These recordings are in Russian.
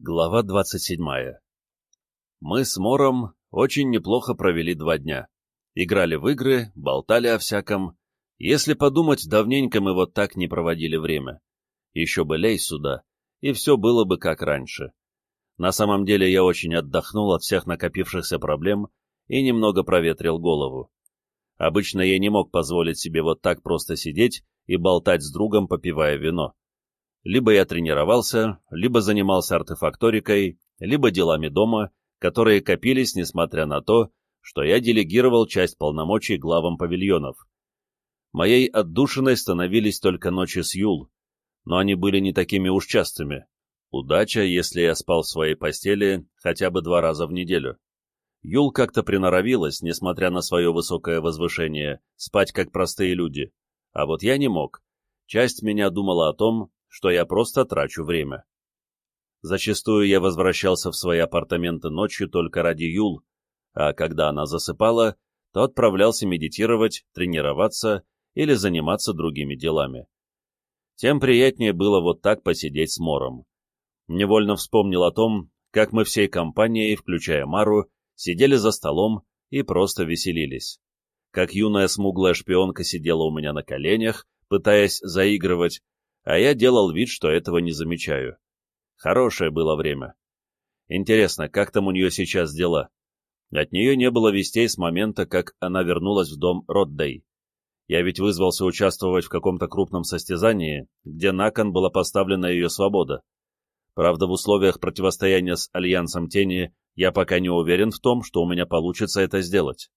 Глава 27. Мы с Мором очень неплохо провели два дня. Играли в игры, болтали о всяком. Если подумать, давненько мы вот так не проводили время. Еще бы лей сюда, и все было бы как раньше. На самом деле я очень отдохнул от всех накопившихся проблем и немного проветрил голову. Обычно я не мог позволить себе вот так просто сидеть и болтать с другом, попивая вино. Либо я тренировался, либо занимался артефакторикой, либо делами дома, которые копились, несмотря на то, что я делегировал часть полномочий главам павильонов. Моей отдушиной становились только ночи с Юл, но они были не такими уж частыми. Удача, если я спал в своей постели хотя бы два раза в неделю. Юл как-то приноровилась, несмотря на свое высокое возвышение, спать как простые люди. А вот я не мог. Часть меня думала о том, что я просто трачу время. Зачастую я возвращался в свои апартаменты ночью только ради Юл, а когда она засыпала, то отправлялся медитировать, тренироваться или заниматься другими делами. Тем приятнее было вот так посидеть с Мором. Невольно вспомнил о том, как мы всей компанией, включая Мару, сидели за столом и просто веселились. Как юная смуглая шпионка сидела у меня на коленях, пытаясь заигрывать, а я делал вид, что этого не замечаю. Хорошее было время. Интересно, как там у нее сейчас дела? От нее не было вестей с момента, как она вернулась в дом Роддей. Я ведь вызвался участвовать в каком-то крупном состязании, где на кон была поставлена ее свобода. Правда, в условиях противостояния с Альянсом Тени я пока не уверен в том, что у меня получится это сделать.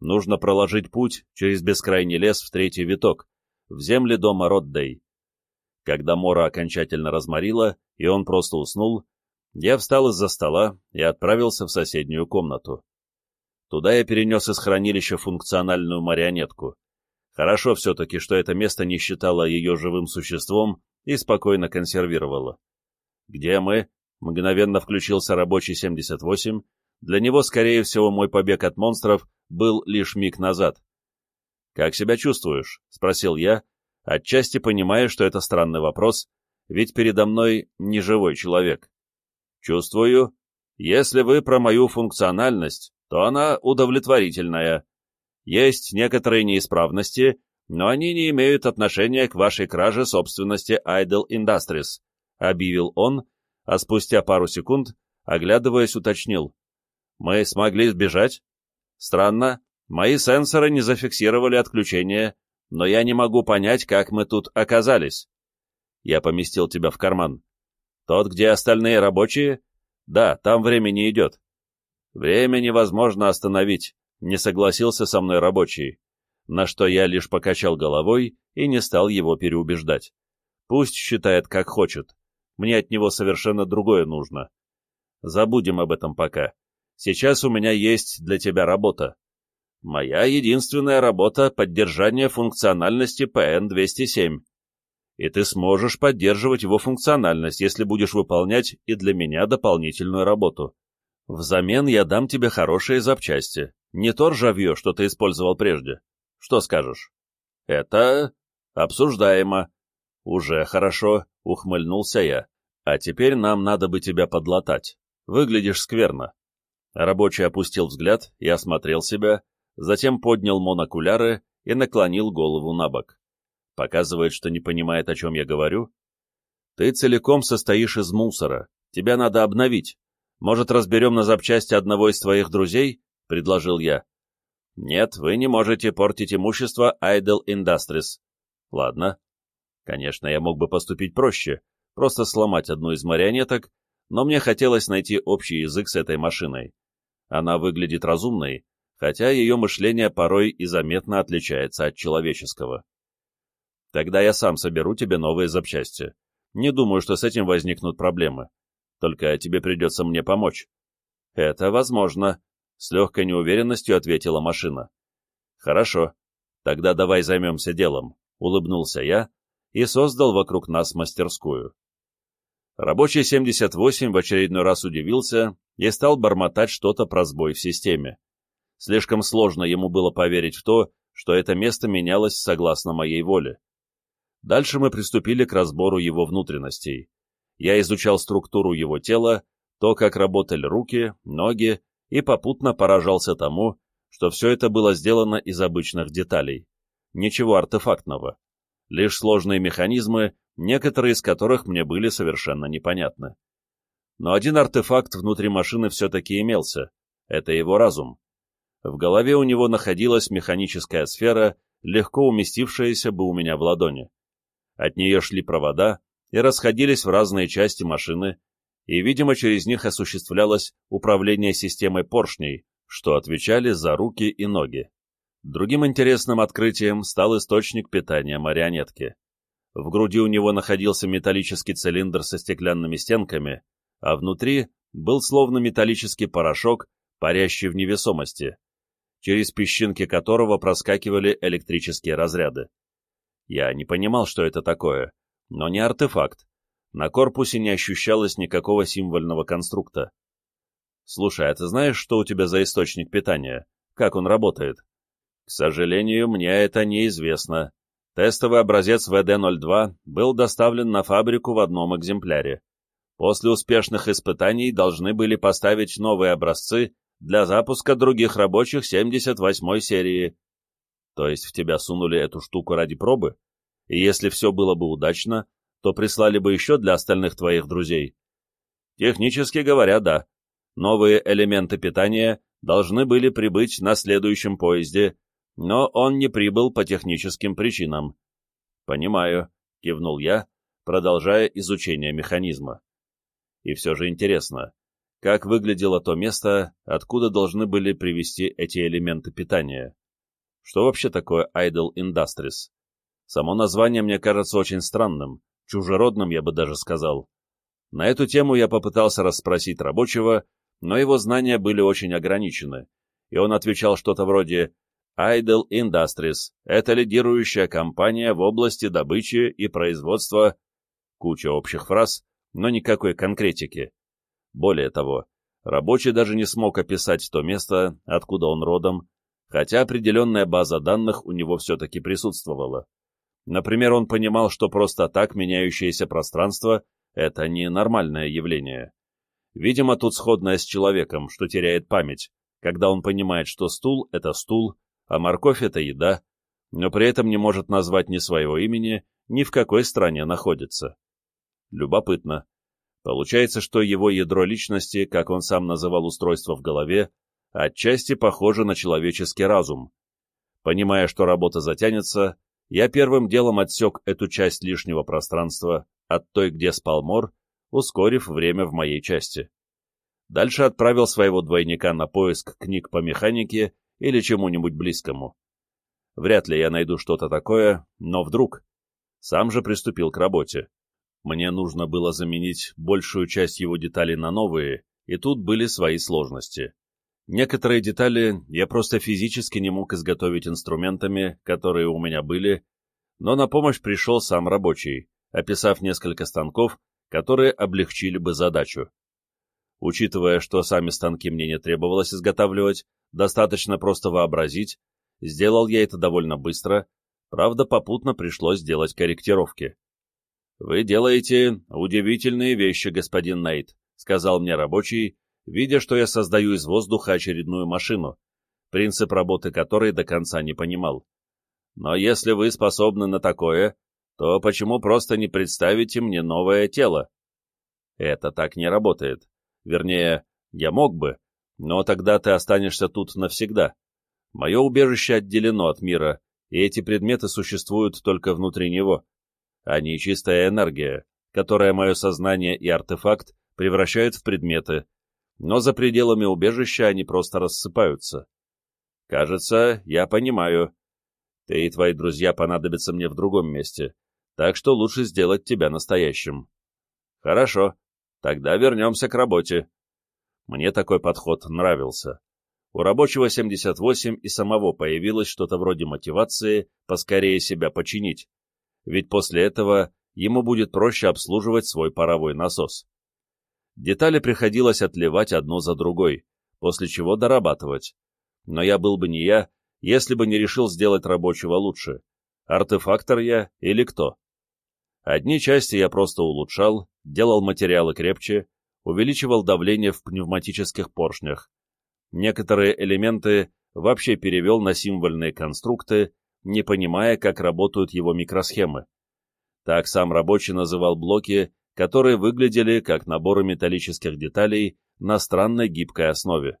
Нужно проложить путь через бескрайний лес в третий виток, в земли дома Роддей. Когда Мора окончательно разморила, и он просто уснул, я встал из-за стола и отправился в соседнюю комнату. Туда я перенес из хранилища функциональную марионетку. Хорошо все-таки, что это место не считало ее живым существом и спокойно консервировало. «Где мы?» — мгновенно включился рабочий 78. Для него, скорее всего, мой побег от монстров был лишь миг назад. «Как себя чувствуешь?» — спросил я, отчасти понимая, что это странный вопрос, ведь передо мной не живой человек. Чувствую, если вы про мою функциональность, то она удовлетворительная. Есть некоторые неисправности, но они не имеют отношения к вашей краже собственности Idle Industries, объявил он, а спустя пару секунд, оглядываясь, уточнил. Мы смогли сбежать? Странно, мои сенсоры не зафиксировали отключение, но я не могу понять, как мы тут оказались. Я поместил тебя в карман. Тот, где остальные рабочие? Да, там время не идет. Время невозможно остановить, не согласился со мной рабочий, на что я лишь покачал головой и не стал его переубеждать. Пусть считает, как хочет. Мне от него совершенно другое нужно. Забудем об этом пока. Сейчас у меня есть для тебя работа. Моя единственная работа — поддержание функциональности PN-207. И ты сможешь поддерживать его функциональность, если будешь выполнять и для меня дополнительную работу. Взамен я дам тебе хорошие запчасти, не то ржавье, что ты использовал прежде. Что скажешь? Это обсуждаемо. Уже хорошо, ухмыльнулся я. А теперь нам надо бы тебя подлатать. Выглядишь скверно. Рабочий опустил взгляд и осмотрел себя, затем поднял монокуляры и наклонил голову на бок. Показывает, что не понимает, о чем я говорю. Ты целиком состоишь из мусора. Тебя надо обновить. Может, разберем на запчасти одного из твоих друзей? — предложил я. Нет, вы не можете портить имущество Idle Industries. Ладно. Конечно, я мог бы поступить проще, просто сломать одну из марионеток, но мне хотелось найти общий язык с этой машиной. Она выглядит разумной, хотя ее мышление порой и заметно отличается от человеческого. Тогда я сам соберу тебе новые запчасти. Не думаю, что с этим возникнут проблемы. Только тебе придется мне помочь. Это возможно, — с легкой неуверенностью ответила машина. Хорошо, тогда давай займемся делом, — улыбнулся я и создал вокруг нас мастерскую. Рабочий 78 в очередной раз удивился и стал бормотать что-то про сбой в системе. Слишком сложно ему было поверить в то, что это место менялось согласно моей воле. Дальше мы приступили к разбору его внутренностей. Я изучал структуру его тела, то, как работали руки, ноги, и попутно поражался тому, что все это было сделано из обычных деталей. Ничего артефактного. Лишь сложные механизмы, некоторые из которых мне были совершенно непонятны. Но один артефакт внутри машины все-таки имелся. Это его разум. В голове у него находилась механическая сфера, легко уместившаяся бы у меня в ладони. От нее шли провода и расходились в разные части машины, и, видимо, через них осуществлялось управление системой поршней, что отвечали за руки и ноги. Другим интересным открытием стал источник питания марионетки. В груди у него находился металлический цилиндр со стеклянными стенками, а внутри был словно металлический порошок, парящий в невесомости, через песчинки которого проскакивали электрические разряды. Я не понимал, что это такое, но не артефакт. На корпусе не ощущалось никакого символьного конструкта. Слушай, а ты знаешь, что у тебя за источник питания? Как он работает? К сожалению, мне это неизвестно. Тестовый образец ВД-02 был доставлен на фабрику в одном экземпляре. После успешных испытаний должны были поставить новые образцы для запуска других рабочих 78-й серии. То есть в тебя сунули эту штуку ради пробы? И если все было бы удачно, то прислали бы еще для остальных твоих друзей? Технически говоря, да. Новые элементы питания должны были прибыть на следующем поезде, но он не прибыл по техническим причинам. Понимаю, кивнул я, продолжая изучение механизма. И все же интересно, как выглядело то место, откуда должны были привезти эти элементы питания. Что вообще такое Idle Industries? Само название мне кажется очень странным, чужеродным, я бы даже сказал. На эту тему я попытался расспросить рабочего, но его знания были очень ограничены, и он отвечал что-то вроде Idle Industries — это лидирующая компания в области добычи и производства, куча общих фраз, но никакой конкретики. Более того, рабочий даже не смог описать то место, откуда он родом, хотя определенная база данных у него все-таки присутствовала. Например, он понимал, что просто так меняющееся пространство — это не нормальное явление. Видимо, тут сходное с человеком, что теряет память, когда он понимает, что стул — это стул, а морковь — это еда, но при этом не может назвать ни своего имени, ни в какой стране находится. Любопытно. Получается, что его ядро личности, как он сам называл устройство в голове, отчасти похоже на человеческий разум. Понимая, что работа затянется, я первым делом отсек эту часть лишнего пространства от той, где спал Мор, ускорив время в моей части. Дальше отправил своего двойника на поиск книг по механике или чему-нибудь близкому. Вряд ли я найду что-то такое, но вдруг. Сам же приступил к работе. Мне нужно было заменить большую часть его деталей на новые, и тут были свои сложности. Некоторые детали я просто физически не мог изготовить инструментами, которые у меня были, но на помощь пришел сам рабочий, описав несколько станков, которые облегчили бы задачу. Учитывая, что сами станки мне не требовалось изготавливать, достаточно просто вообразить, сделал я это довольно быстро, правда, попутно пришлось делать корректировки. «Вы делаете удивительные вещи, господин Нейт», — сказал мне рабочий, видя, что я создаю из воздуха очередную машину, принцип работы которой до конца не понимал. «Но если вы способны на такое, то почему просто не представите мне новое тело?» «Это так не работает. Вернее, я мог бы, но тогда ты останешься тут навсегда. Мое убежище отделено от мира, и эти предметы существуют только внутри него. Они чистая энергия, которая мое сознание и артефакт превращают в предметы, но за пределами убежища они просто рассыпаются. Кажется, я понимаю. Ты и твои друзья понадобятся мне в другом месте, так что лучше сделать тебя настоящим. Хорошо, тогда вернемся к работе. Мне такой подход нравился. У рабочего 78 и самого появилось что-то вроде мотивации поскорее себя починить, ведь после этого ему будет проще обслуживать свой паровой насос. Детали приходилось отливать одну за другой, после чего дорабатывать. Но я был бы не я, если бы не решил сделать рабочего лучше. Артефактор я или кто? Одни части я просто улучшал, делал материалы крепче, увеличивал давление в пневматических поршнях. Некоторые элементы вообще перевел на символьные конструкты, не понимая, как работают его микросхемы. Так сам рабочий называл блоки, которые выглядели как наборы металлических деталей на странной гибкой основе.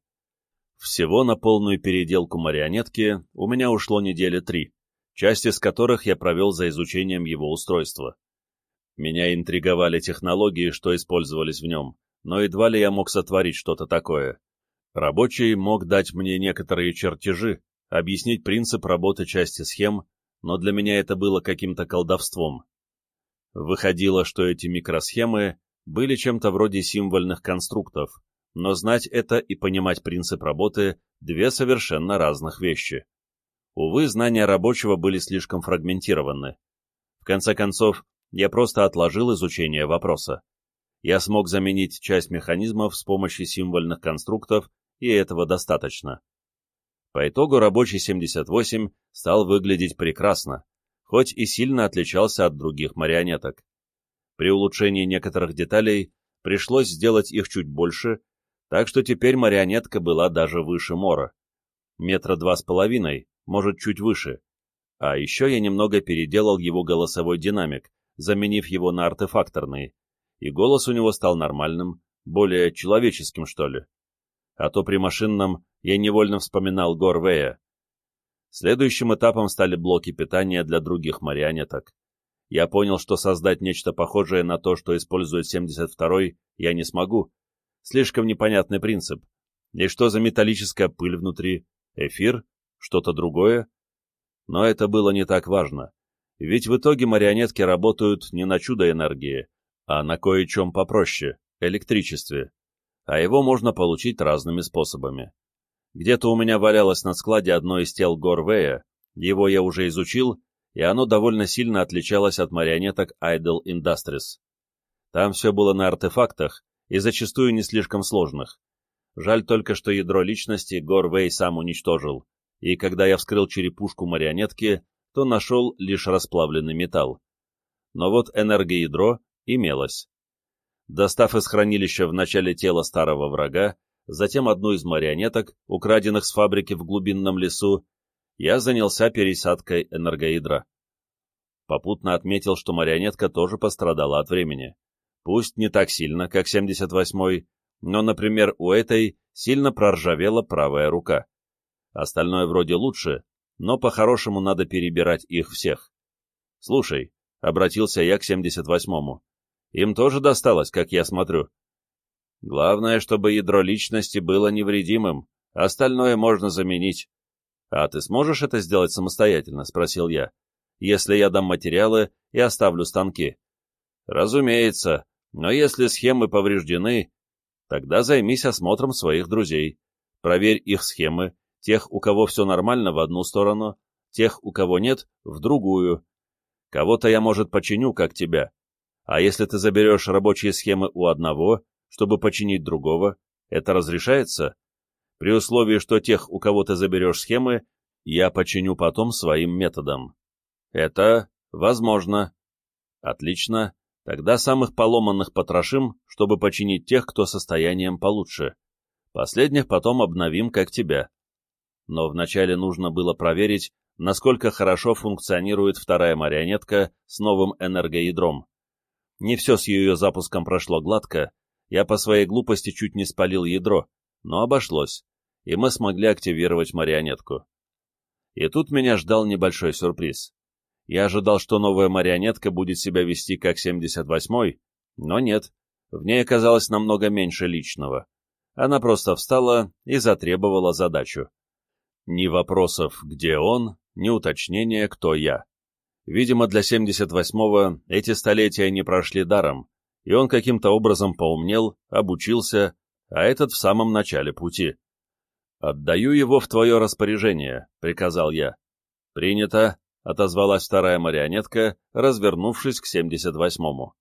Всего на полную переделку марионетки у меня ушло недели три, часть из которых я провел за изучением его устройства. Меня интриговали технологии, что использовались в нем, но едва ли я мог сотворить что-то такое. Рабочий мог дать мне некоторые чертежи, объяснить принцип работы части схем, но для меня это было каким-то колдовством. Выходило, что эти микросхемы были чем-то вроде символьных конструктов, но знать это и понимать принцип работы — две совершенно разных вещи. Увы, знания рабочего были слишком фрагментированы. В конце концов, я просто отложил изучение вопроса. Я смог заменить часть механизмов с помощью символьных конструктов и этого достаточно. По итогу рабочий 78 стал выглядеть прекрасно, хоть и сильно отличался от других марионеток. При улучшении некоторых деталей пришлось сделать их чуть больше, так что теперь марионетка была даже выше Мора. Метра два с половиной, может, чуть выше. А еще я немного переделал его голосовой динамик, заменив его на артефакторный, и голос у него стал нормальным, более человеческим, что ли а то при машинном я невольно вспоминал Горвея. Следующим этапом стали блоки питания для других марионеток. Я понял, что создать нечто похожее на то, что использует 72-й, я не смогу. Слишком непонятный принцип. И что за металлическая пыль внутри? Эфир? Что-то другое? Но это было не так важно. Ведь в итоге марионетки работают не на чудо энергии, а на кое-чем попроще — электричестве а его можно получить разными способами. Где-то у меня валялось на складе одно из тел Горвея, его я уже изучил, и оно довольно сильно отличалось от марионеток Idle Industries. Там все было на артефактах, и зачастую не слишком сложных. Жаль только, что ядро личности Горвей сам уничтожил, и когда я вскрыл черепушку марионетки, то нашел лишь расплавленный металл. Но вот энергоядро имелось. Достав из хранилища в начале тела старого врага, затем одну из марионеток, украденных с фабрики в глубинном лесу, я занялся пересадкой энергоядра. Попутно отметил, что марионетка тоже пострадала от времени. Пусть не так сильно, как 78-й, но, например, у этой сильно проржавела правая рука. Остальное вроде лучше, но по-хорошему надо перебирать их всех. «Слушай», — обратился я к 78-му, им тоже досталось, как я смотрю. Главное, чтобы ядро личности было невредимым, остальное можно заменить. А ты сможешь это сделать самостоятельно? — спросил я. Если я дам материалы и оставлю станки. Разумеется, но если схемы повреждены, тогда займись осмотром своих друзей. Проверь их схемы, тех, у кого все нормально, в одну сторону, тех, у кого нет, в другую. Кого-то я, может, починю, как тебя, а если ты заберешь рабочие схемы у одного, чтобы починить другого, это разрешается? При условии, что тех, у кого ты заберешь схемы, я починю потом своим методом. Это возможно. Отлично. Тогда самых поломанных потрошим, чтобы починить тех, кто состоянием получше. Последних потом обновим, как тебя. Но вначале нужно было проверить, насколько хорошо функционирует вторая марионетка с новым энергоядром. Не все с ее запуском прошло гладко, я по своей глупости чуть не спалил ядро, но обошлось, и мы смогли активировать марионетку. И тут меня ждал небольшой сюрприз. Я ожидал, что новая марионетка будет себя вести как 78-й, но нет, в ней оказалось намного меньше личного. Она просто встала и затребовала задачу. Ни вопросов, где он, ни уточнения, кто я. Видимо, для 78-го эти столетия не прошли даром, и он каким-то образом поумнел, обучился, а этот в самом начале пути. «Отдаю его в твое распоряжение», — приказал я. «Принято», — отозвалась вторая марионетка, развернувшись к 78-му.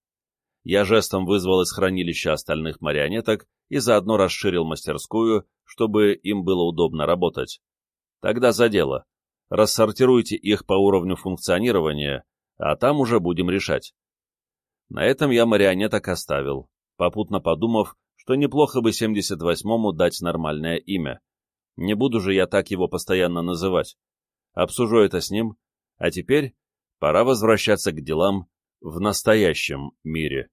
Я жестом вызвал из хранилища остальных марионеток и заодно расширил мастерскую, чтобы им было удобно работать. Тогда за дело рассортируйте их по уровню функционирования, а там уже будем решать. На этом я марионеток оставил, попутно подумав, что неплохо бы 78-му дать нормальное имя. Не буду же я так его постоянно называть. Обсужу это с ним, а теперь пора возвращаться к делам в настоящем мире.